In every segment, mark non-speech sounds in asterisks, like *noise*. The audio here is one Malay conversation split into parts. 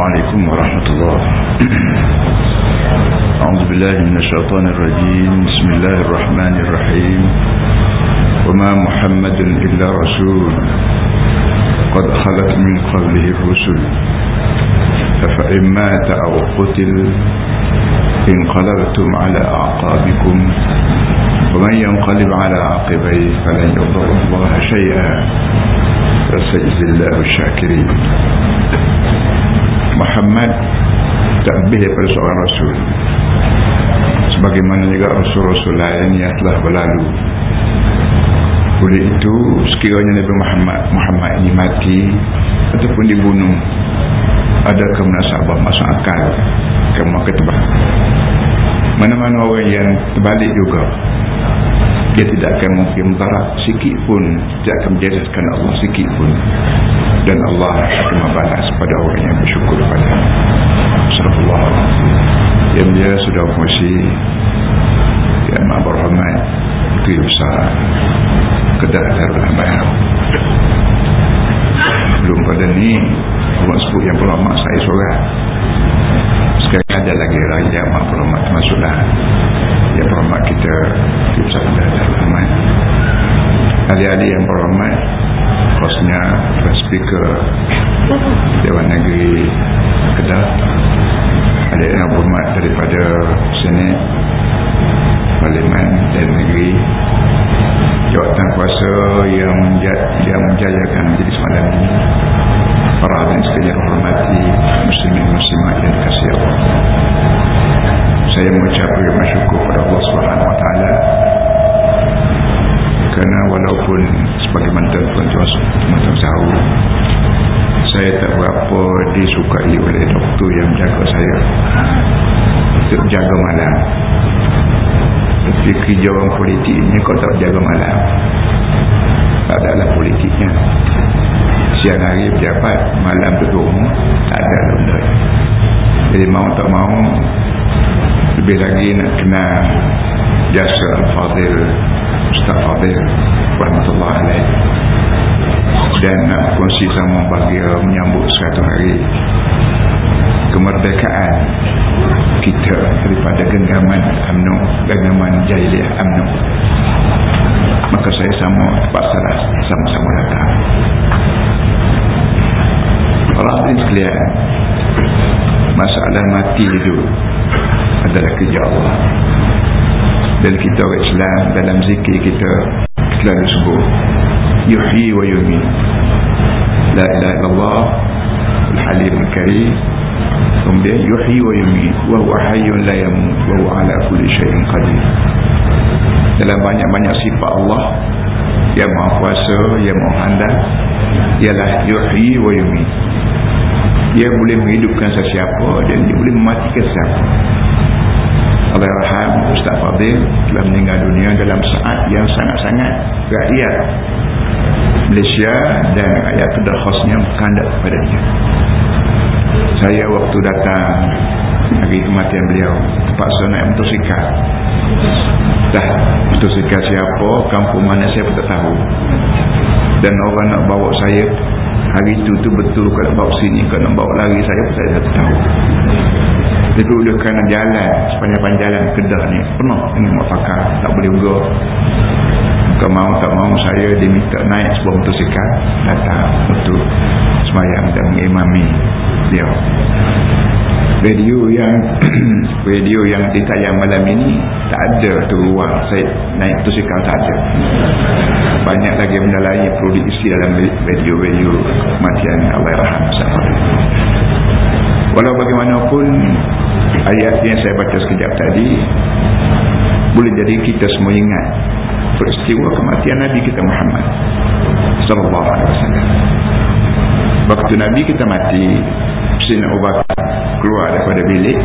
عليكم ورحمة الله. أعوذ بالله من الشيطان الرجيم. بسم الله الرحمن الرحيم. وما محمد إلا رسول. قد خلت من قبله الرسل. أفإن مات أو قتل انقلبتم على أعقابكم. ومن ينقلب على عقبيه فلن يضر الله شيئا. فسيجزي الله الشاكرين. Muhammad tak lebih daripada seorang Rasul. Sebagaimana juga Rasul-Rasul lain yang telah berlalu. Oleh itu sekiranya Nabi Muhammad Muhammad ini mati ataupun dibunuh ada kemunasabah masuk akal. Kamu ketebak mana-mana orang yang terbalik juga dia tidak akan mungkin mudarat sikit pun. Tidak akan menjadikan Allah sikit pun. Dan Allah akan membalas pada orang yang bersyukur pada Rasulullah yang dia sudah fungsi yang maha berhormat itu besar. Kedah darul amal belum pada ni orang sebut yang berhormat saya seorang sekarang ada lagi raja maha berhormat termasuklah yang berhormat kita ahli-ahli yang berhormat hostnya speaker Dewan Negeri Kedah ada yang berhormat daripada Senat Parlimen dan Negeri jawatan kuasa yang menjayakan menjadi semalam ini para dan sekalian hormati muslimin muslimat yang dikasih Allah. Saya mengucap terima syukur kepada Allah Subhanahu Wa Taala. Kerana walaupun sebagaimana tuan-tuan tuan tahu saya tak berapa disukai oleh doktor yang menjaga saya. Untuk jaga malam. Tapi kerja orang politik ni kau tak jaga malam. Tak adalah politiknya siang hari pejabat malam duduk tak ada benda. Jadi mau tak mau lebih lagi nak kenal jasa Al-Fadhil Ustaz Fadil Rahmatullah Alaih. Dan nak kongsi sama bagi menyambut satu hari kemerdekaan kita daripada genggaman UMNO genggaman jahiliah UMNO maka saya sama terpaksalah sama-sama datang orang ini sekalian masalah mati itu adalah kerja Allah. Dan kita orang Islam dalam zikir kita selalu sebut yuhyi wa yumi la ilaha illallah al-halim al-karim. Kemudian yuhyi wa yumi wa huwa hayyun la yamut wa huwa ala kulli syai'in qadir. Dalam banyak-banyak sifat Allah yang maha kuasa yang maha handal ialah yuhyi wa yumi dia boleh menghidupkan sesiapa dan dia boleh mematikan sesiapa. Allah Rahman Ustaz Fadil telah meninggal dunia dalam saat yang sangat-sangat rakyat Malaysia dan rakyat Kedah khasnya berkandak kepada dia saya waktu datang hari kematian beliau. Terpaksa naik motosikal dah motosikal siapa kampung mana saya pun tak tahu. Dan orang nak bawa saya hari itu tu betul kalau nak bawa sini kalau nak bawa lari saya pun saya tak tahu. Dia duduk kerana jalan sepanjang jalan kedah ni penuh dengan mafakar tak boleh ugur kalau mau tak mau saya diminta naik sebuah motosikal datang. Untuk semayang dan mengimami dia. Video yang *clears throat* video yang ditayang malam ini tak ada tu ruang. Saya naik motosikal tak ada. Banyak lagi benda lain perlu diisi dalam video-video kematian Allahyarham walau bagaimanapun ayat yang saya baca sekejap tadi boleh jadi kita semua ingat peristiwa kematian Nabi kita Muhammad sallallahu alaihi wasallam. Waktu Nabi kita mati Abu Bakar keluar daripada bilik.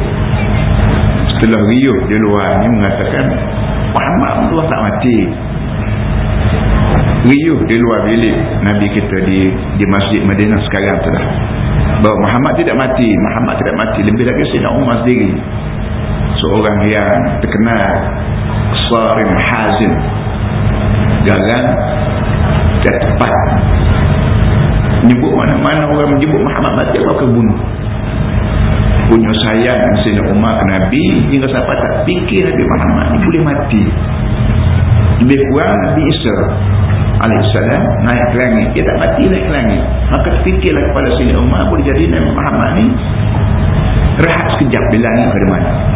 Setelah riuh di luar ni mengatakan Muhammad Allah tak mati. Riuh di luar bilik Nabi kita di di Masjid Madinah sekarang tu dah. Bahawa Muhammad tidak mati Muhammad tidak mati. Lebih lagi Sayyidina Umar sendiri. Seorang yang terkenal Sarim Hazin garang dan tepat. Menyebut mana-mana orang menyebut Muhammad mati Allah akan bunuh. Punya sayang Umar ke Nabi hingga sampai tak fikir Nabi Muhammad ni boleh mati. Lebih kurang Nabi Isa alaihissalam naik ke langit. Dia tak mati naik ke langit. Maka fikirlah kepada Sayyidina Umar boleh jadi Nabi Muhammad ni rehat sekejap di langit ke mana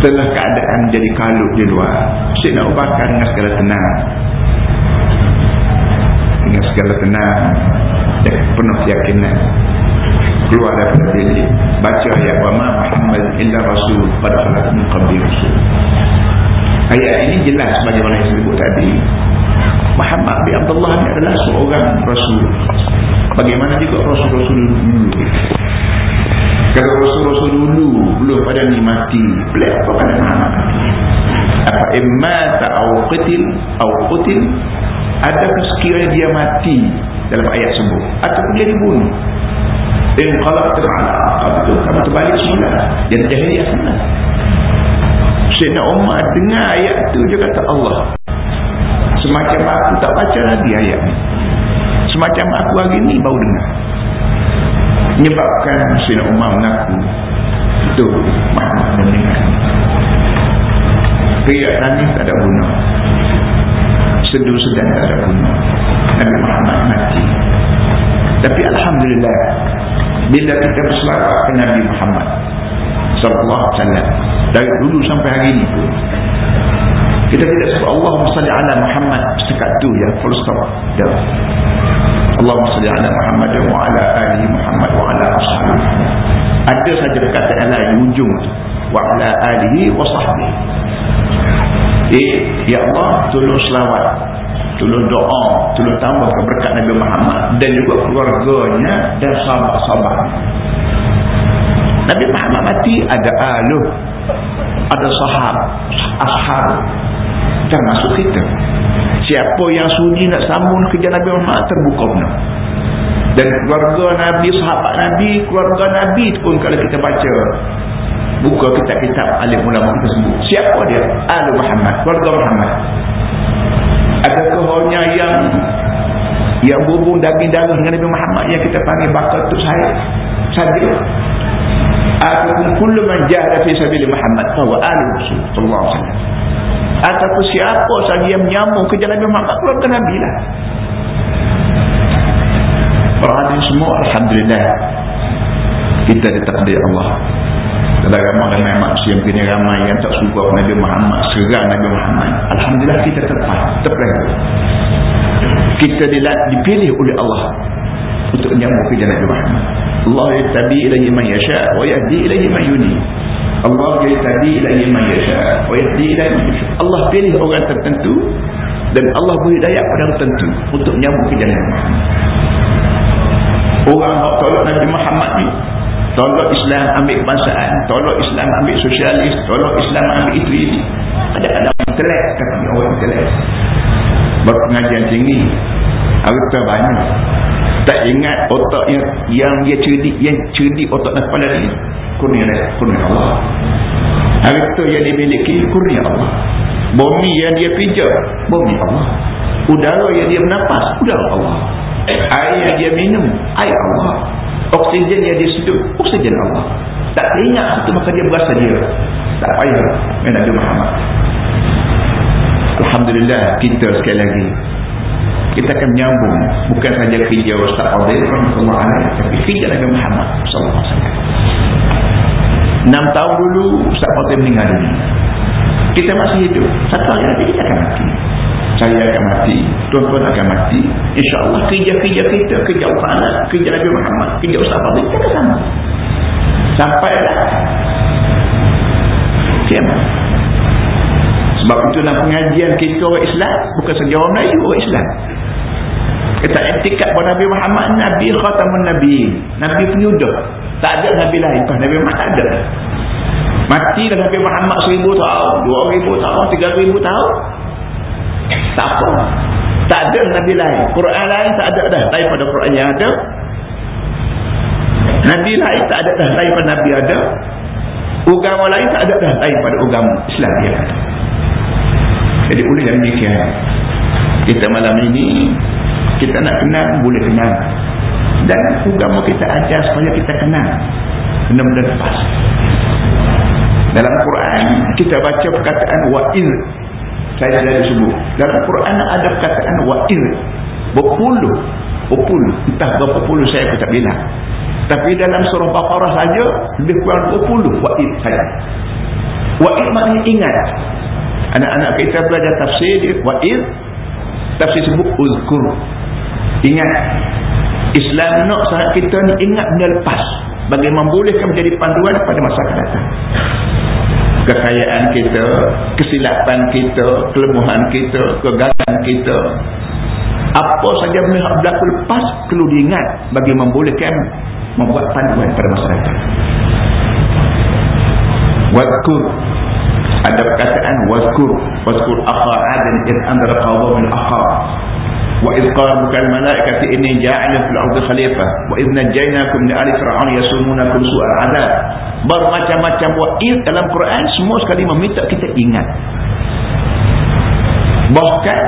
setelah keadaan jadi kalut di luar Sayyidina Umar dengan segala tenang. Dengan segala tenang dan penuh keyakinan. Keluar daripada diri baca ayat wa ma Muhammad illa rasul pada alat min qabli rasul. Ayat ini jelas bagaimana yang disebut tadi. Muhammad bin Abdullah ini adalah seorang rasul. Bagaimana juga rasul-rasul dulu kalau rasul-rasul dulu belum pada ni mati pelik apa pada Muhammad apa imma ta'au qitil au qutil? Adakah sekiranya dia mati dalam ayat sebut ataupun dia dibunuh? In qalaqtum ala aqabikum kamu terbalik semula dan jahiliyah semula Sayyidina Umar dengar ayat tu dia kata Allah semacam aku tak baca lagi ayat ni. Semacam aku hari ni baru dengar menyebabkan Sayyidina Umar mengaku itu Muhammad mendengar Riak tangis tak ada guna. Seduh sedang tak ada guna. Nabi Muhammad mati. Tapi Alhamdulillah bila kita berselawat ke Nabi Muhammad sallallahu alaihi wasallam dari dulu sampai hari ini pun kita tidak sebut Allahumma salli ala Muhammad sekat tu ya full stop. Ya Allahumma salli ala Muhammad wa ala ali Muhammad wa ala ashabi ada saja perkataan lain di ujung tu. Wa ala alihi wa sahbihi. Eh ya Allah tolong selawat tolong doa tolong tambah keberkat Nabi Muhammad dan juga keluarganya dan sahabat-sahabat. Nabi Muhammad mati ada aluh ada sahab ashab termasuk kita siapa yang sudi nak sambung kerja Nabi Muhammad terbuka benar dan keluarga Nabi sahabat Nabi keluarga Nabi pun kalau kita baca buka kitab-kitab alim ulama kita sebut siapa dia? Aluh Muhammad keluarga Muhammad. Adakah hanya yang yang berhubung daging darah dengan Nabi Muhammad yang kita panggil bakal tu saya ataupun kullu man jahada fi sabili Muhammad fahuwa ahli rasul sallallahu alaihi wasallam ataupun siapa saja yang menyambung ke jalan Muhammad keluarga Nabi lah. Berada semua Alhamdulillah. Kita ditakdir Allah. Ada ramai-ramai manusia mungkin ramai yang tak suka Nabi Muhammad serang Nabi Muhammad Alhamdulillah kita terpas terpelihara kita dipilih oleh Allah untuk menyambung ke jalan Muhammad. Allah yatabi ilahi man yasha wa yahdi ilahi man yuni Allah yatabi ilahi man yasha wa yahdi ilahi Allah pilih orang tertentu dan Allah beri daya pada orang tertentu untuk menyambung ke jalan orang yang tolak Nabi Muhammad ni tolak Islam ambil kebangsaan tolak Islam ambil sosialis tolak Islam ambil itu ini ada-ada intelek kata orang intelek berpengajian tinggi harta banyak tak ingat otak yang, yang dia cerdik yang cerdik otak dan kepala ni kurnia kurnia Allah. Harta yang dia miliki kurnia Allah. Bumi yang dia pijak bumi Allah. Udara yang dia menafas udara Allah. Air yang dia minum air Allah. Oksigen yang dia seduh oksigen Allah. Tak ingat itu maka dia berasa dia. Tak payah Nabi Muhammad. Alhamdulillah kita sekali lagi kita akan menyambung bukan saja kerja Ustaz Fadil tapi kerja Nabi Muhammad wasallam. 6 tahun dulu Ustaz Fadil meninggal dunia. Kita masih hidup. Satu hari nanti kita akan mati. Saya akan mati, tuan-tuan akan mati. Insya-Allah kerja-kerja kita, kerja Allah, kerja Nabi Muhammad, kerja Ustaz Fadil kita akan sama. Sampai dah kiamat. Sebab itu dalam pengajian kita orang Islam bukan saja orang Melayu orang Islam. Kita etikat bahawa Nabi Muhammad Nabi khatamun Nabi. Nabi penyudah. Tak ada Nabi lain. Pas Nabi Muhammad ada. Mati dah Nabi Muhammad seribu tahun, dua ribu tahun, tiga ribu tahun. Tak apa. Tak ada Nabi lain. Quran lain tak ada dah. Daripada Quran yang ada. Nabi lain tak ada dah. Daripada Nabi ada. Ugama lain tak ada dah. Daripada ugama Islam yang ada. Jadi oleh yang demikian. Kita malam ini kita nak kenal boleh kenal. Dan agama kita ajar supaya kita kenal. Dan lepas. Dalam Quran kita baca perkataan wa'il. Saya dah disebut dalam Quran ada perkataan wa'il. Berpuluh. Berpuluh. Entah berapa puluh saya pun tak bilang. Tapi dalam surah Baqarah saja lebih kurang berpuluh wa'il saja wa'il maknanya ingat. Anak-anak kita belajar tafsir wa'il. Tafsir sebut uzkur ingat Islam nak sangat kita ni ingat benda lepas. Bagi membolehkan menjadi panduan pada masa akan datang. Kekayaan kita kesilapan kita kelemahan kita kegagalan kita. Apa saja benda yang berlaku lepas perlu diingat bagi membolehkan membuat panduan pada masa datang. Wadkur ada perkataan wadkur wadkur akha adan in andara qawwa min akha وإذ قال ربك الملائكة إني جاعل في الأرض خليفة وإذ نجيناكم من آل فرعون يسومونكم سوء العذاب bermacam-macam wa'id dalam Quran semua sekali meminta kita ingat bahkan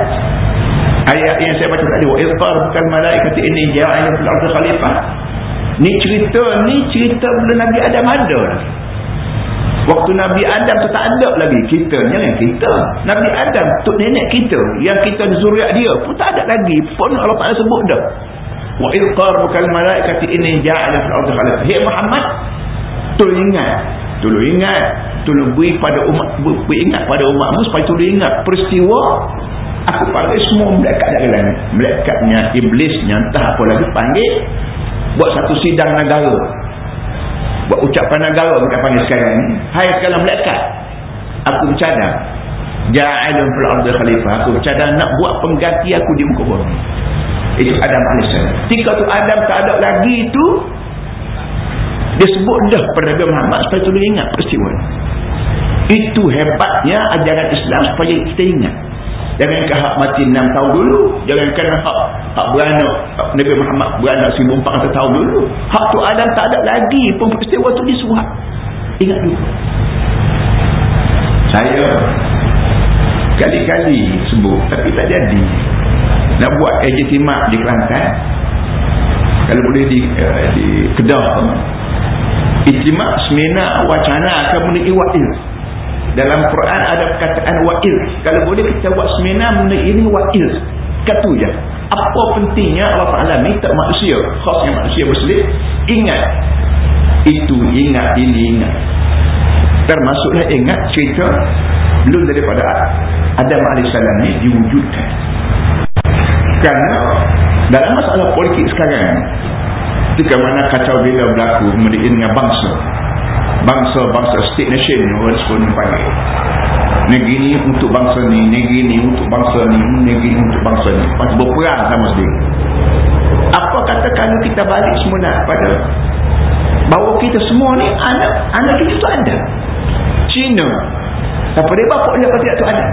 ayat yang saya baca tadi وإذ قال ربك الملائكة إني جاعل في الأرض خليفة ni cerita ni cerita bila Nabi Adam ada lagi Waktu Nabi Adam tu tak ada lagi kita yang kita. Nabi Adam tu nenek kita yang kita zuriat dia pun tak ada lagi. Pun Allah Taala sebut dah. Wa id qarbukal malaikati inni ja'ala fil ardi khalifah. Hey Muhammad, tolong ingat. Tolong ingat. Tolong beri pada umat beri ingat pada umatmu supaya tolong ingat peristiwa aku panggil semua malaikat dari langit. Malaikatnya, iblisnya, entah apa lagi panggil buat satu sidang negara buat ucapan negara kita panggil sekarang ni. Hai sekalian melekat. Aku bercadang ja'alun fil ardi khalifah aku bercadang nak buat pengganti aku di muka bumi. Itu Adam AS ketika tu Adam tak ada lagi itu dia sebut dah pada Nabi Muhammad supaya tu ingat peristiwa itu hebatnya ajaran Islam supaya kita ingat Jangan ke hak mati 6 tahun dulu. Jangan ke hak, hak beranak. Nabi Muhammad beranak 1400 tahun dulu. Hak tu Adam tak ada lagi pun peristiwa tu disuat. Ingat dulu. Saya kali-kali sebut tapi tak jadi. Nak buat ejitimak di Kelantan. Kalau boleh di, uh, di Kedah. Ijtimak seminar wacana akan menikmati wakil dalam Quran ada perkataan wa'il. Kalau boleh kita buat seminar mengenai ini wa'il. Kata je. Apa pentingnya Allah Ta'ala minta manusia khasnya manusia muslim ingat. Itu ingat ini ingat. Termasuklah ingat cerita belum daripada Adam AS ni diwujudkan. Kerana dalam masalah politik sekarang ketika mana kacau bila berlaku mengenai dengan bangsa bangsa-bangsa state nation orang pun panggil. Negeri untuk bangsa ni negeri ni untuk bangsa ni negeri untuk bangsa ni. Masih berperang sama sendiri apa kata kalau kita balik semula pada? Bahawa kita semua ni anak anak kita tu ada. Cina. Siapa dia bapak dia tidak tu ada.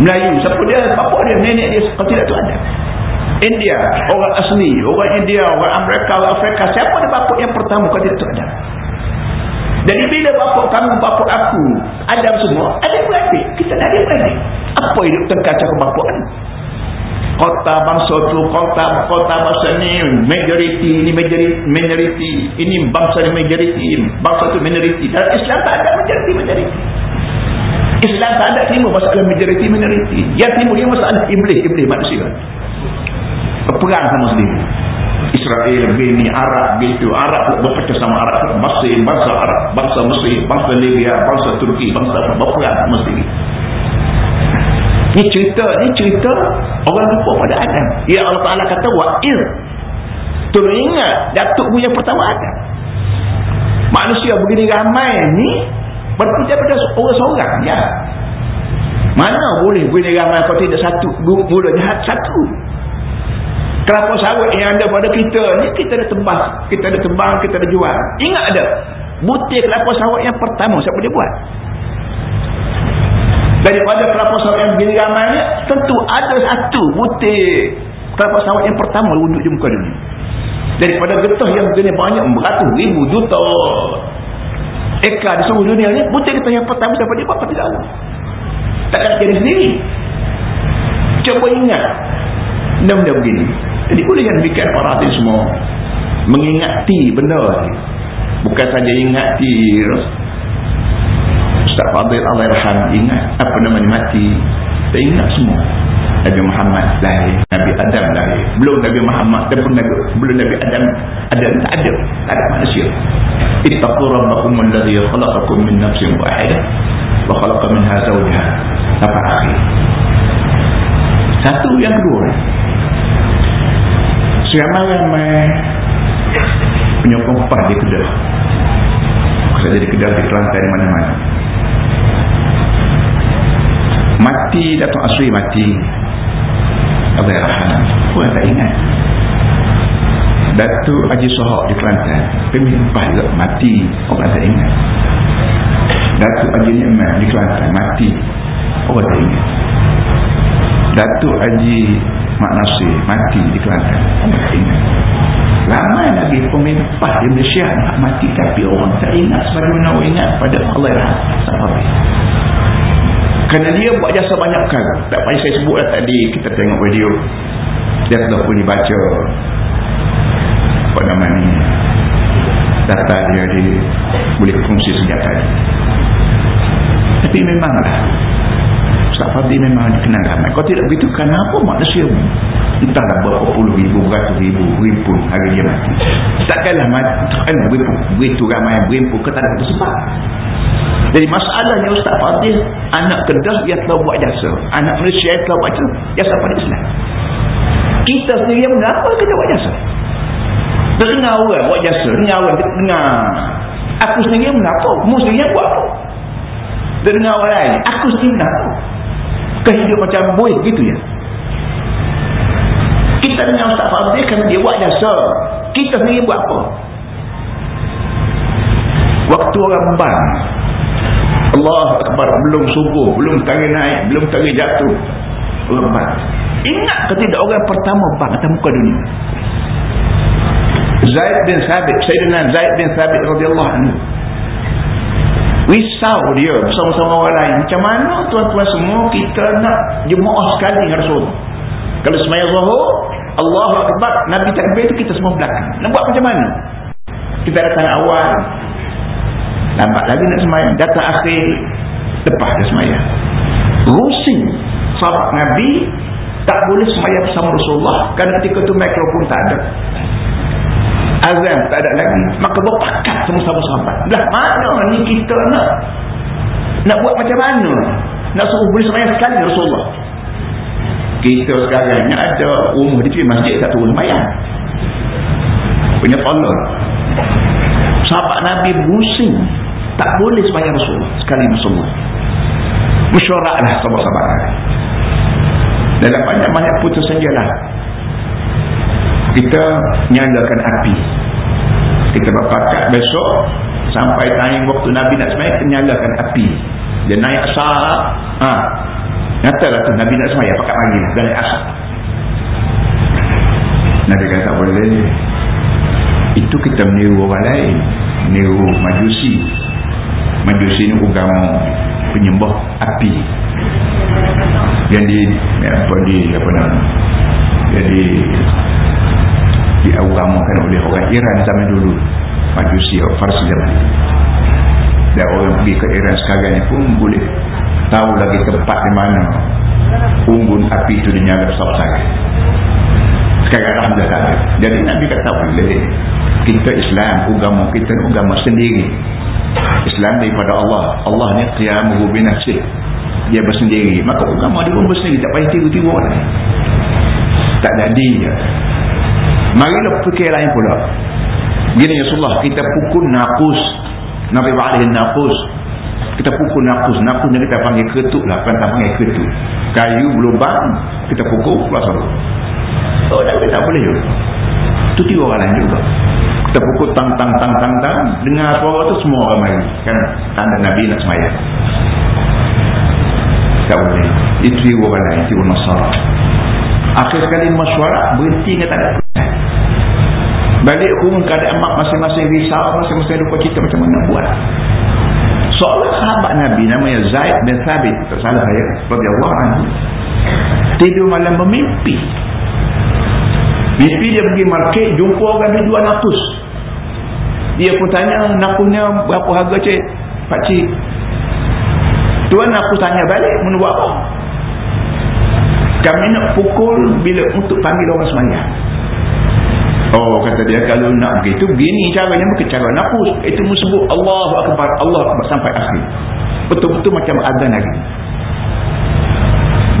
Melayu siapa dia bapak dia nenek dia tidak tu ada. India orang asli orang India orang Amerika orang Afrika siapa dia bapak yang pertama tidak tu ada jadi bila bapak kamu, bapak aku, Adam semua, ada beradik. Kita ada beradik. Apa hidup tengkar cara bapak ni? Kota bangsa tu, kota kota bangsa ni, majoriti, ni majoriti, minoriti. Ini bangsa ni majoriti, bangsa tu minoriti. Dalam Islam tak ada majoriti, majoriti. Islam tak ada timur masalah majoriti, minoriti. Yang timur dia masalah iblis, iblis manusia. Perang sama sendiri. Israel, Bini, Arab gitu. Arab berpecah sama Arab. Mesir, bangsa Arab, bangsa Mesir, bangsa Libya, bangsa Turki, bangsa berperang Mesir. Ini cerita, ini cerita orang lupa pada Adam. Ya Allah Ta'ala kata, wa'il. Tolong ingat, Datuk punya pertama Adam. Manusia begini ramai ni, berarti daripada orang seorang. Ya. Mana boleh begini ramai kalau tidak satu, mula jahat satu kelapa sawit yang ada pada kita ni kita dah tebas kita dah tebang kita dah jual. Ingat ada. Butir kelapa sawit yang pertama siapa dia buat? Daripada kelapa sawit yang begini ramai tentu ada satu butir kelapa sawit yang pertama di muka dunia. Daripada getah yang begini banyak beratus ribu juta. Ekar di seluruh dunia ni butir getah yang pertama siapa dia buat? Tak tahu takkan jadi sendiri. Cuba ingat. Benda-benda begini jadi boleh kan demikian para hati semua mengingati benda ni. Bukan saja ingat tirus Ustaz Fadil Allah Rahman ingat apa namanya mati? Kita ingat semua. Nabi Muhammad lahir Nabi Adam lahir. Belum Nabi Muhammad dan pun Nabi, belum Nabi Adam. Ada tak ada. Tak ada manusia. Ittaqu rabbakum alladhi khalaqakum min nafsin wahidah wa khalaqa minha zawjaha. Sampai akhir. Satu yang kedua ramai-ramai penyokong pah di Kedah? Saya jadi Kedah di Kelantan mana-mana. Mati Datuk Asri mati. Allah Rahman. Pun tak ingat. Datuk Haji Sohok di Kelantan pemimpin juga. Mati. Orang tak ingat. Datuk Haji Ni'mat di Kelantan mati. Orang tak ingat. Datuk Haji Mak Nasir mati di Kelantan. Tak ingat ramai lagi pemimpin di Malaysia nak mati tapi orang tak ingat sebagaimana orang ingat pada Allah Rahman kerana dia buat jasa banyak kali tak payah saya sebut lah tadi kita tengok video. Dia telah pun dibaca. Apa nama ni? Data dia di, boleh fungsi sejak tadi. Tapi memanglah Ustaz Fadli memang dikenal ramai. Kalau tidak begitu kenapa manusia entahlah berapa puluh ribu beratus ribu ribu hari dia mati. Takkanlah takkanlah begitu ramai berimpun ke tak ada sebab. Jadi masalahnya Ustaz Fadil anak kedah yang telah buat jasa. Anak Malaysia yang telah buat jasa. Jasa pada Islam? Kita sendiri yang mengapa kita buat jasa? Dengar orang buat jasa dengar orang dengar. Aku sendiri yang mengapa mu sendiri yang buat apa? Dengar orang lain. Aku sendiri mengapa kehidup macam boy gitu ya. Kita dengar Ustaz Fadil kan dia buat jasa kita sendiri buat apa? Waktu orang bang Allah Akbar belum subuh belum tari naik belum tari jatuh. Lembat ingat ke tidak orang pertama bang atas muka dunia? Zaid bin Sabit Sayyidina Zaid bin Sabit radhiyallahu anhu risau dia. Bersama-sama orang lain. Macam mana tuan-tuan semua kita nak jemaah sekali dengan Rasul? Kalau semayang zuhur Allah Akbar Nabi takbir itu kita semua belakang. Nak buat macam mana? Kita datang awal. Lambat lagi nak semayang. Datang akhir lepas dia semayang. Rusing sahabat Nabi tak boleh semayang bersama Rasulullah. Kerana ketika itu mikrofon tak ada azam tak ada lagi maka berpakat sama-sama sahabat dah mana ni kita nak? Nak buat macam mana? Nak suruh boleh semayang sekali Rasulullah. Kita sekarang ni ada umur di masjid tak turun semayang. Punya tolong sahabat Nabi pusing. Tak boleh semayang Rasulullah. Sekali Rasulullah. Mesyuaratlah sahabat-sahabat dalam banyak-banyak putus sajalah kita nyalakan api. Kita berpakat besok sampai time waktu Nabi nak semayang kita nyalakan api. Dia naik asal ha. nyatalah tu Nabi nak semayang pakat pagi dan naik asal Nabi kata boleh. Itu kita meniru orang lain meniru majusi. Majusi ini agama penyembah api. Yang di apa di apa nama? Jadi diagamakan oleh orang Iran zaman dulu. Majusi atau Farsi zaman dan orang pergi ke Iran sekarang pun boleh tahu lagi tempat di mana unggun api itu dinyala besar-besar sekarang Alhamdulillah jadi Nabi kata boleh kita Islam agama kita agama sendiri. Islam daripada Allah. Allah ni qiyamuhu binafsih. Dia bersendiri. Maka agama dia pun bersendiri. Tak payah tiru-tiru orang tak jadi marilah fikir lain pula. Gini ya Rasulullah kita pukul nakus Nabi Ba'alihin nakus kita pukul nakus nakus ni kita panggil ketuk lah. Kan panggil ketuk. Kayu berlubang kita pukul keluar sama oh Nabi tak boleh. Juga itu tiga orang lain juga. Kita pukul tang tang tang tang tang. Dengar suara tu semua orang main kan? Tanda Nabi nak semayang tak boleh. Itu tiga orang lain tiga nasara. Akhir sekali masyarakat berhenti dengan tak ada balik rumah keadaan mak masing-masing risau masing-masing lupa kita macam mana buat. Seolah sahabat Nabi namanya Zaid bin Thabit tak salah saya Allah anhu tidur malam bermimpi. Mimpi dia pergi market jumpa orang di 200 dia pun tanya nakunya berapa harga cik? Pakcik tuan aku tanya balik menurut apa? Kami nak pukul bila untuk panggil orang semayang Oh kata dia kalau nak begitu begini caranya bukan cara nafus itu sebut Allahu akbar Allah sampai akhir. Betul-betul macam azan lagi.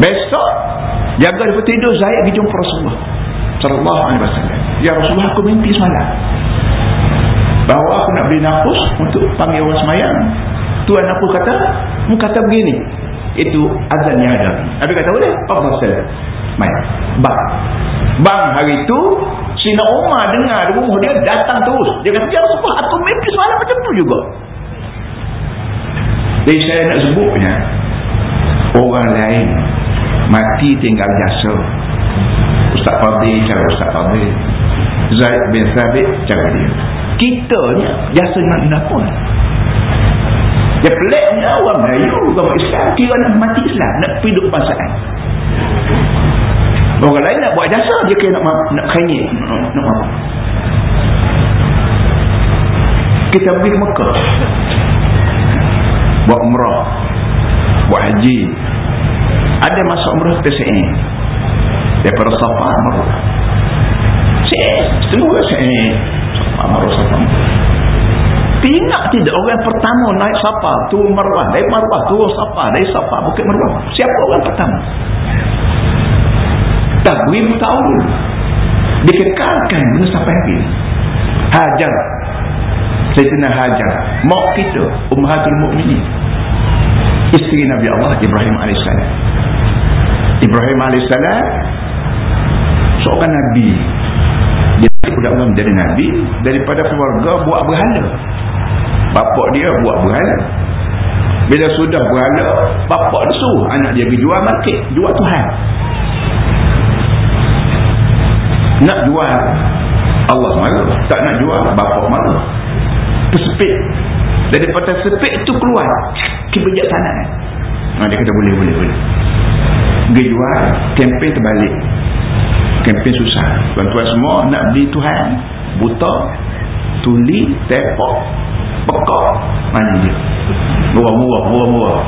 Besok jaga dia tidur saya pergi jumpa Rasulullah sallallahu alaihi wasallam. Ya Rasulullah aku mimpi semalam. Bahawa aku nak beri nafus untuk panggil orang semayang. Tuan aku kata, mu kata begini. Itu azan yang ada. Nabi kata boleh? Allah sallam. Main. Bang. Bang hari itu Sina Umar dengar rumah dia datang terus. Dia kata, Ya Rasulullah, aku mimpi semalam macam tu juga. Jadi saya nak sebutnya, orang lain mati tinggal jasa. Ustaz Fadli cara Ustaz Fadli. Zaid bin Thabit cara dia. Kita ni, jasa nak pun. Dia peliknya orang Melayu, orang Islam, kira nak mati Islam, nak hidup pasal. Orang lain nak buat jasa dia kena nak nak kanyit. Nak apa? Kita pergi ke Mekah. Buat umrah. Buat haji. Ada masa umrah kita se'in. Daripada Safa Marwah. Se'in. Setengah se'in. Safa Marwah Safa Ingat tidak orang pertama naik Safa. Turun Marwah. Dari Marwah turun Safa. Dari Safa Bukit Marwah. Siapa orang pertama? Beribu tahun. Dikekalkan benda sampai hari hajar. Sayyidina Hajar. Mak kita Ummahatul Mu'minin isteri Nabi Allah Ibrahim AS Ibrahim AS seorang Nabi. Dia budak orang menjadi Nabi. Daripada keluarga buat berhala. Bapak dia buat berhala. Bila sudah berhala bapak dia suruh anak dia pergi jual market jual Tuhan nak jual Allah malu. Tak nak jual bapak malu. Tersepit daripada sepit itu keluar. Kebijaksanaan nah, dia kata boleh boleh boleh. Dia jual kempen terbalik. Kempen susah. Tuan-tuan semua nak beli Tuhan. Buta tuli tepok pekak mana dia? Murah-murah murah-murah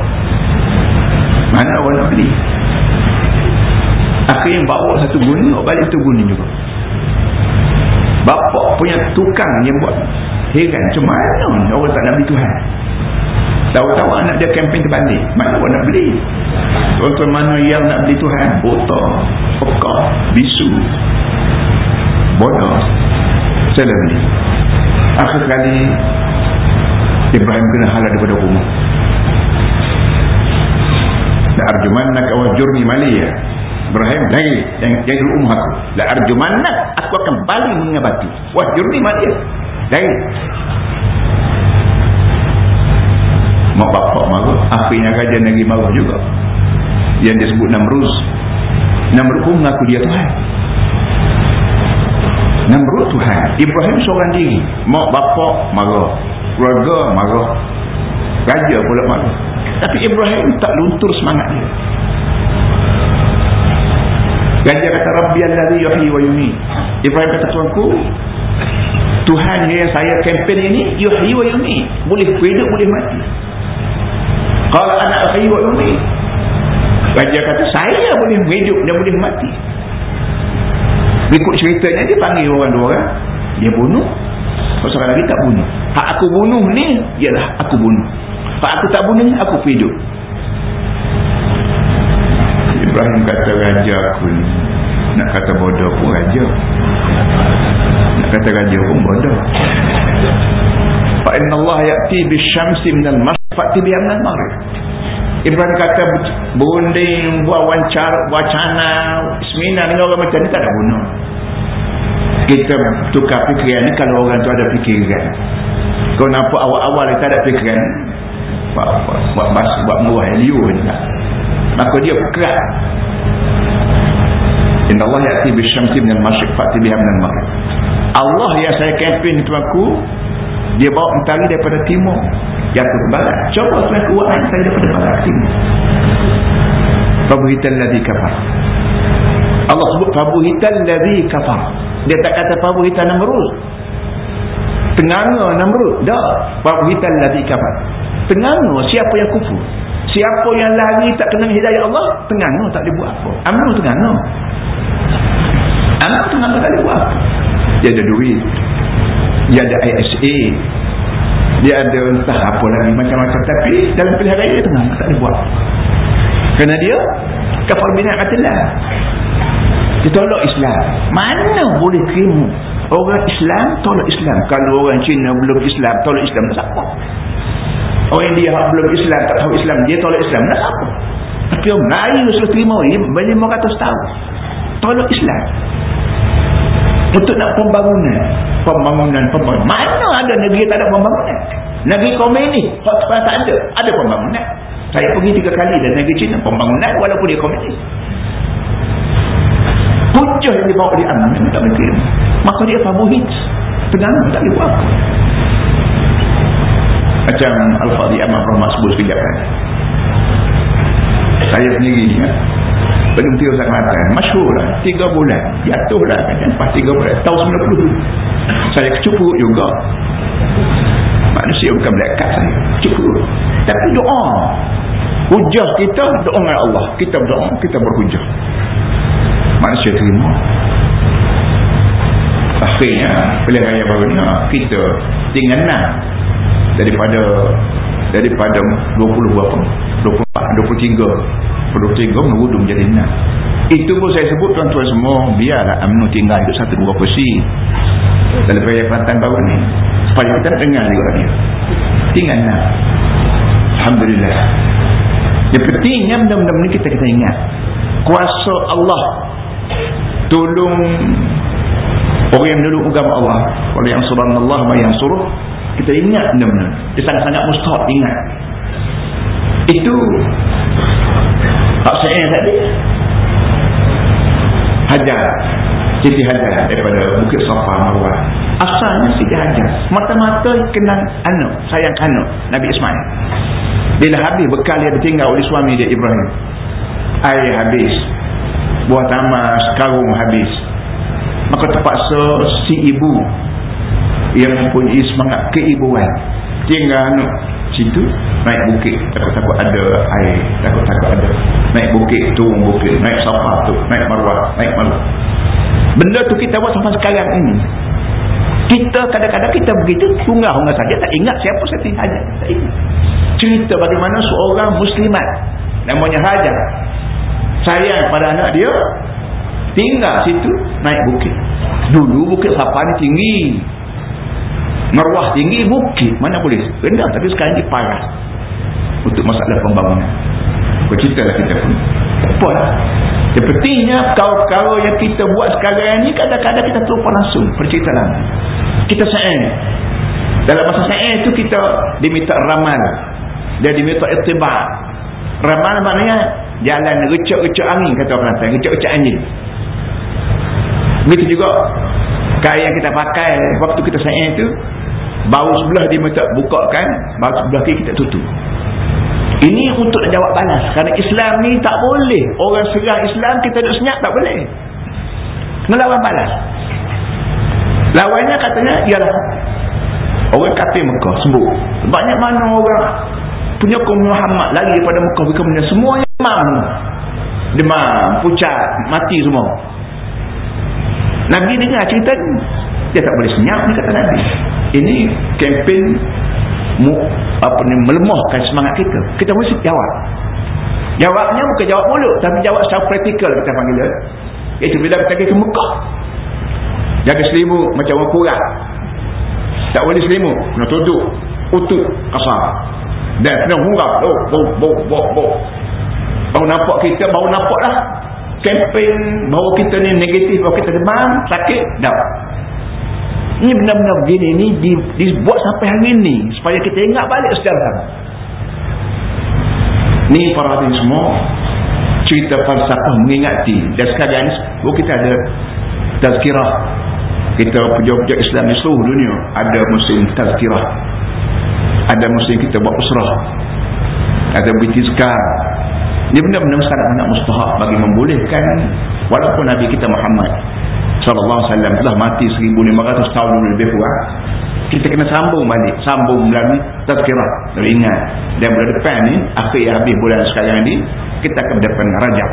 mana orang nak beli akhirnya bawa satu guni balik satu guni juga. Bapak punya tukang yang buat heran macam mana orang tak nak beli Tuhan? Tahu-tahu anak dia kempen terbalik. Mana orang nak beli? Tuan-tuan mana yang nak beli Tuhan? Botol pekah bisu bodoh saya dah beli. Akhir kali Ibrahim kena halal daripada rumah. Dan jurni maliyah Ibrahim lagi yang jadi rumah aku. La arjumanna aku akan balik mengabati wah jurni mati lagi mak bapak marah akhirnya raja negeri marah juga. Yang disebut Namruz. Namruz pun mengaku dia Tuhan. Namruz Tuhan. Ibrahim seorang diri. Mak bapak marah. Keluarga marah. Raja pula marah. Tapi Ibrahim tak luntur semangat dia Raja kata Rabbi alladhi yuhyi wa yumiit. Ibrahim kata tuanku, Tuhan yang saya kempen ini yuhyi wa yumiit. Boleh hidup boleh mati. Kalau anak yuhyi wa yumiit. Raja kata saya boleh hidup dan boleh mati. Ikut ceritanya dia panggil orang dua orang. Dia bunuh. Seorang lagi tak bunuh. Hak aku bunuh ni ialah aku bunuh. Hak aku tak bunuh aku hidup. Ibrahim kata raja aku ni nak kata bodoh pun raja. Nak kata raja pun bodoh. Fa inna Allah ya'ti bisyamsi minal masfati bi'amnal marif Ibrahim kata berunding buat wancar wacana seminar dengan orang macam ni tak ada guna. Kita tukar fikiran ni kalau orang tu ada fikiran. Kau nampak awal-awal kita ada fikiran. Buat buat buat, buat, buat murah liu ni tak maka dia kerat inna Allah ya'ti bisyamsi minal masyik fa'ti biha minal maghrib Allah yang saya kempen itu aku dia bawa mentari daripada timur. Yang ke barat. Coba saya kuat saya daripada barat timur. Fabuhitan ladhi kafar. Allah sebut fabuhitan ladhi kafar. Dia tak kata fabuhitan namruz tenganga namrud dah kita lagi kafir tenganga siapa yang kufur siapa yang lari tak kena hidayah Allah tenganga tak boleh buat apa. Amnu tenganga amnu tenganga tak boleh buat dia ada duit. Dia ada ISA dia ada entah apa lagi macam-macam. Tapi dalam pilihan raya tenganga tak boleh buat. Kerana dia kafir bina'atillah. Dia tolak Islam. Mana boleh terima orang Islam tolak Islam? Kalau orang Cina belum Islam tolak Islam tak apa orang India belum Islam tak tahu Islam dia tolak Islam. Tak apa? Tapi orang Melayu sudah terima ini banyak orang kata tahu tolak Islam. Untuk nak pembangunan. Pembangunan pembangunan. Mana ada negeri tak ada pembangunan? Negeri komunis tak ada. Ada pembangunan. Saya pergi tiga kali dan negeri Cina pembangunan walaupun dia komunis hujah yang dibawa oleh aman tak mungkin maka dia fabuhid tegang tak boleh buat macam Al-Fadhi Ahmad Rahmat sebut sekejap kan? Saya sendiri ya, berhenti Ustaz Kelantan masyur lah. Tiga bulan jatuh lah kan? Lepas tiga bulan tahun 90 saya kecupuk juga. Manusia bukan melekat saya kecupuk tapi doa. Hujah kita doa dengan Allah. Kita berdoa kita berhujah. Manusia terima. Akhirnya pilihan raya baru kita tinggal enam daripada daripada 20 berapa? 24 23 23 mengudu menjadi enam. Itu pun saya sebut tuan-tuan semua biarlah UMNO tinggal hidup satu dua kursi. Dalam raya Kelantan baru ni supaya kita dengar juga dia. Tinggal enam. Alhamdulillah. Yang pentingnya benda-benda ni kita kita ingat kuasa Allah tolong orang yang dulu agama Allah oleh yang surah Allah yang suruh kita ingat benar-benar. Dia sangat-sangat mustahab ingat. Itu tak saya tadi. Hajar. Siti Hajar daripada Bukit Safa Marwah. Asalnya Siti Hajar. Mata-mata kenal anak sayang anak Nabi Ismail. Bila habis bekal dia ditinggal oleh suami dia Ibrahim. Air habis. Buah tamas karung habis. Maka terpaksa si ibu yang mempunyai semangat keibuan. Tinggal anak situ naik bukit. Takut-takut ada air takut-takut ada. Naik bukit turun bukit. Naik safa tu naik marwah naik marwah benda tu kita buat sampai sekarang ini. Kita kadang-kadang kita begitu tunggah-tunggah saja tak ingat siapa Siti Hajar tak ingat. Cerita bagaimana seorang muslimat namanya Hajar sayang pada anak dia tinggal situ naik bukit. Dulu bukit Safa ni tinggi meruah tinggi bukit. Mana boleh. Rendah tapi sekarang dia parah. Untuk masalah pembangunan. Bercerita lah kita pun. Yang pentingnya perkara-perkara yang kita buat sekarang ni kadang-kadang kita terlupa langsung. Bercerita lah. Kita sayang dalam masa sayang itu kita diminta ramal. Dia diminta irtibat. Ramal maknanya jalan recok-recok angin kata orang Kelantan. Recok-recok angin. Begitu juga kain yang kita pakai waktu kita sayang itu baru sebelah dia minta bukakan baru sebelah kiri kita tutup. Ini untuk jawab balas. Kerana Islam ni tak boleh. Orang serang Islam kita duduk senyap tak boleh. Kena lawan balas. Lawannya katanya ialah orang kafir Mekah sembuh banyak mana orang punya kaum Muhammad lagi daripada Mekah ke Medina semuanya demam demam pucat mati semua. Nabi dengar cerita ni. Dia tak boleh senyap ni kata Nabi ini kempen apa ni melemahkan semangat kita. Kita mesti jawab. Jawabnya bukan jawab mulut tapi jawab secara praktikal kita panggil iaitu bila kita pergi ke Mekah. Jaga selimut macam orang kurang. Tak boleh selimut kena tutup. Utut kasar. Dan kena hurap oh, bau, bau, bau, bau. baru nampak kita baru nampak lah. Kempen bahawa kita ni negatif bahawa kita demam sakit dah ini benar-benar begini ni dibuat sampai hari ni supaya kita ingat balik sejarah ni para hadirin semua cerita falsafah mengingati. Dan sekalian kita ada tazkirah. Kita pejabat-pejabat Islam di seluruh dunia ada musim tazkirah. Ada muslim kita buat usrah. Ada bitizkar ini benar-benar sangat-sangat mustahab bagi membolehkan walaupun Nabi kita Muhammad SAW telah mati 1500 tahun lebih kurang. Kita kena sambung balik. Sambung melalui tazkirah. Dari ingat. Dan bulan depan ni akhir habis bulan sekarang ni kita akan berdepan Rajab.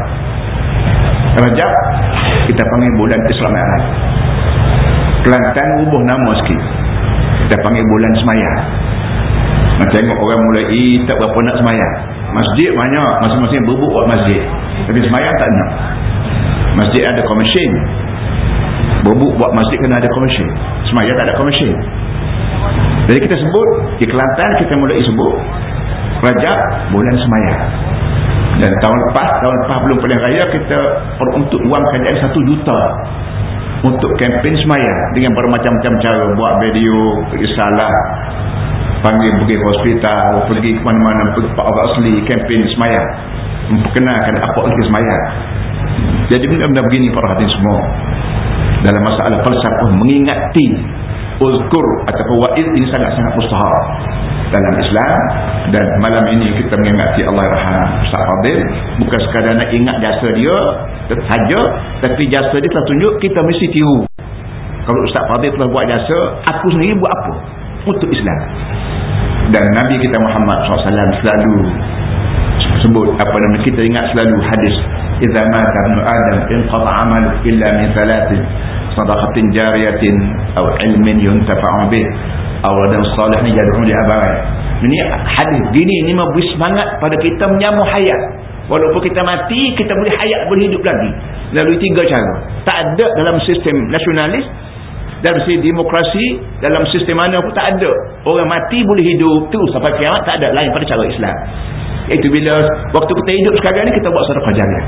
Rajab kita panggil bulan Islam Arab Kelantan ubah nama sikit. Kita panggil bulan Semayang. Nak tengok orang mulai tak berapa nak semayang. Masjid banyak. Masing-masing berbuk buat masjid. Tapi semayang tak nak. Masjid ada komersin berbuk buat masjid kena ada komersin semayang tak ada komersin jadi kita sebut di Kelantan kita mulai sebut Rajab bulan semayang. Dan tahun lepas tahun lepas belum paling raya kita untuk wang kerajaan satu juta untuk kempen semayang dengan bermacam-macam cara. Buat video pergi salah panggil pergi hospital pergi ke mana-mana pergi Pak Orang Asli kempen semayang. Memperkenalkan apa lagi semayang. Jadi benda-benda begini para hati semua dalam masalah falsafah mengingati uzkur ataupun wa'id ini sangat-sangat mustahab. Dalam Islam dan malam ini kita mengingati Allah Rahman Ustaz Fadil. Bukan sekadar nak ingat jasa dia saja tapi jasa dia telah tunjuk kita mesti tiru. Kalau Ustaz Fadil telah buat jasa aku sendiri buat apa? Untuk Islam. Dan Nabi kita Muhammad SAW selalu sebut apa nama kita ingat selalu hadis mata ibn adam inqata amal illa min thalathin sadaqatin jariyatin aw ilmin yuntafa'u bih aw wadan salih yad'u li abai ini hadis. Gini ini memberi semangat pada kita menyambung hayat. Walaupun kita mati kita boleh hayat boleh hidup lagi. Melalui tiga cara. Tak ada dalam sistem nasionalis dalam sistem demokrasi dalam sistem mana pun tak ada. Orang mati boleh hidup terus sampai kiamat tak ada lain pada cara Islam. Itu bila waktu kita hidup sekarang ni kita buat sedekah jariah.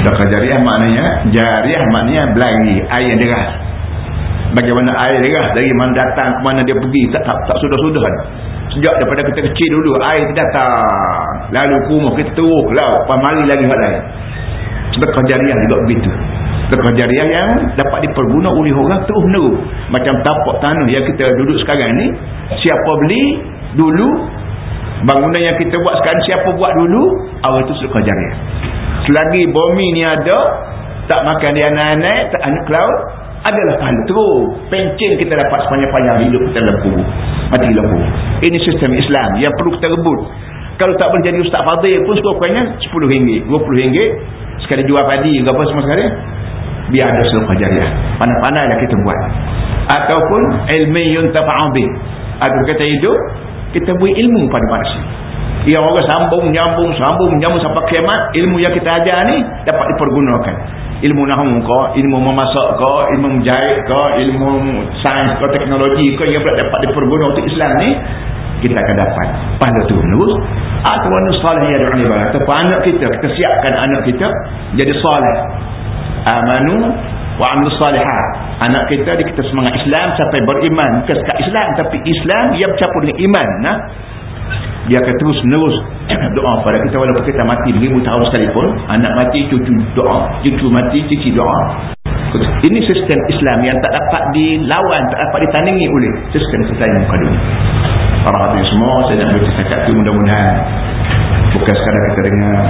Sedekah jariah maknanya jariah maknanya belari air deras. Bagaimana air deras dari mana datang ke mana dia pergi tak tak, tak sudah-sudah sejak daripada kita kecil dulu air datang. Lalu ke rumah kita teruk laut pamali lagi hal lain. Sedekah jariah juga begitu jariah yang dapat diperguna oleh orang terus menerus. Macam tapak tanah yang kita duduk sekarang ni siapa beli dulu bangunan yang kita buat sekarang siapa buat dulu awal itu sedekah jariah. Selagi bumi ni ada tak makan dia anak-anak tak anak laut adalah terus. Pencen kita dapat sepanjang-panjang hidup kita lempu mati lempu ini sistem Islam yang perlu kita rebut. Kalau tak boleh jadi Ustaz Fadil pun sekurang-kurangnya RM10 RM20 sekali jual padi ke apa semua sekali biar ada sedekah jariah. Pandai-pandai lah kita buat. Ataupun ilmi yuntafa'abih atau kita hidup kita beri ilmu pada manusia. Yang orang sambung nyambung sambung nyambung sampai kiamat ilmu yang kita ajar ni dapat dipergunakan. Ilmu nahu ke ilmu memasak ke ilmu menjahit ke ilmu sains ke teknologi ke yang dapat diperguna untuk Islam ni kita akan dapat. Pada tu menerus atau anak salih ya ibadah atau anak kita kita siapkan anak kita jadi salih amanu wa amil salihat. Anak kita di kita semangat Islam sampai beriman. Ke Islam tapi Islam yang bercampur dengan iman nah. Dia akan terus menerus *coughs* doa. Pada kita walaupun kita mati beribu tahun sekalipun anak mati cucu doa. Cucu mati cici doa. Ini sistem Islam yang tak dapat dilawan tak dapat ditandingi oleh sistem yang muka dunia. Para hadirin semua saya nak bercakap itu mudah-mudahan. Bukan sekadar kita dengar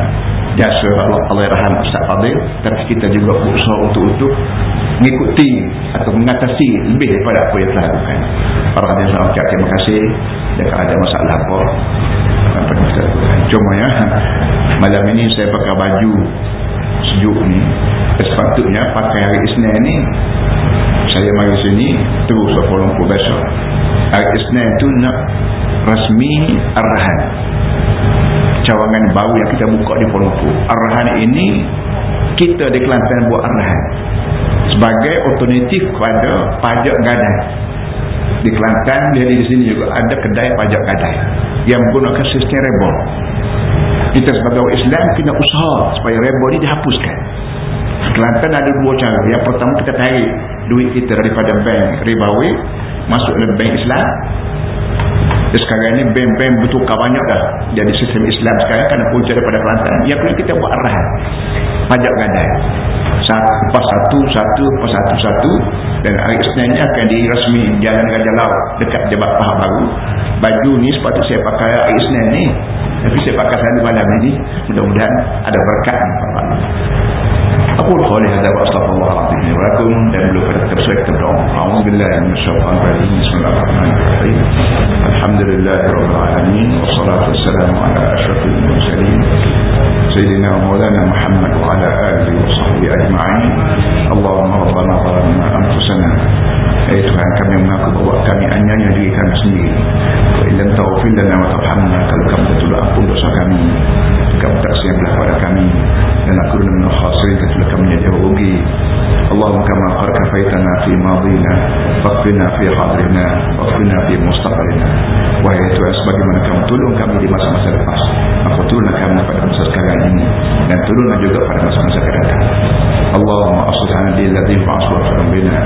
jasa Allah. Allah Rahman Ustaz Fadil. Tapi kita juga berusaha untuk-untuk mengikuti atau mengatasi lebih daripada apa yang telah lakukan para hadirin saya ucap terima kasih. Dan ada masalah apa apa yang kita lakukan. Cuma ya *laughs* malam ini saya pakai baju sejuk ni. Sepatutnya pakai hari Isnin ni saya mari sini terus ke Kuala Lumpur besok. Hari Isnin tu nak rasmi arahan cawangan baru yang kita buka di Kuala Lumpur. Arahan ini kita di Kelantan buat arahan. Sebagai alternatif kepada pajak gadai. Di Kelantan dia di sini juga ada kedai pajak gadai yang menggunakan sistem rebol kita sebagai Islam kena usaha supaya rebol ini dihapuskan. Kelantan ada dua cara. Yang pertama kita tarik duit kita daripada bank ribawi masuk dalam bank Islam sekarang ni bem-bem bertukar banyak dah. Jadi sistem Islam sekarang kan punca daripada Kelantan. Yang kena kita buat arahan pajak gadai. Satu pas satu satu pas satu satu. Dan hari Isnin akan dirasmi jalan Raja Laut dekat Jabat Pahang Baru. Baju ni sepatutnya saya pakai hari Isnin ni. Tapi saya pakai satu malam ni. Mudah-mudahan ada berkat aku berkhali hadapak astagfirullahaladzim دملوا pada tafsir kita أعوذ بالله من الشيطان الرجيم بسم الله الرحمن الرحيم الحمد لله رب العالمين والصلاة والسلام على أشرف المرسلين سيدنا ومولانا محمد وعلى آله وصحبه أجمعين اللهم ربنا ظلمنا أنفسنا أي Tuhan kami mengaku bahawa kami anyanya diri kami sendiri ilam ta'ufil lana wa tarhamna Kalau kamu betul ampun dosa kami Kamu tak siaplah pada kami Dan aku dengan khasirin kecuali kami jauh rugi اللهم كما قد كفيتنا في ماضينا فاغفرنا في حاضرنا واغفرنا في مستقبلنا وهي Tuhan sebagaimana kamu tolong kami di masa-masa lepas aku tolonglah kami pada masa sekarang ini dan tolonglah juga pada masa-masa akan datang Allahumma aslihana lil ladzi fa'aswa bina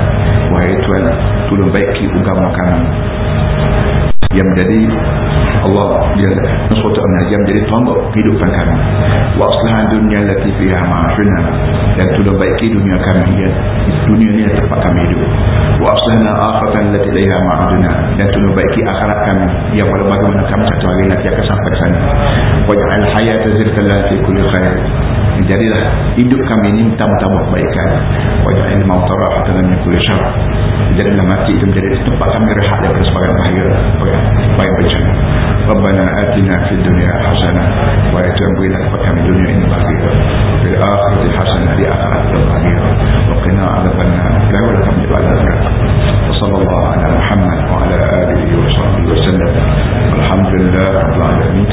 wahai Tuhan tolong baiki agama kami yang menjadi Allah dia sesuatu yang menjadi tondok kehidupan kami. Wa aslahan dunia lati fiha ma'afina dan tolong baiki dunia kami ya. dunia ini tempat kami hidup. Wa aslahna akhiratan lati liha ma'aduna dan tolong baiki akhirat kami yang walau bagaimana kami satu hari nanti akan sampai sana. Waj'al hayata zirkan lati kulli khair jadilah hidup kami ini tambah-tambah kebaikan. Waj'al mautarahatan min kulli syar jadilah mati itu menjadi tempat kami rehat daripada sebagai bahaya. Baik bencana Rabbana atina fid dunia hasanah wa berilah kepada kami dunia ini bahagia. Fil akhirati hasanah di akhirat bahagia. Wa qina adzabannar. La wa lakum jibala wa sallallahu ala muhammad wa ala alihi wa sallam. Alhamdulillah rabbil alamin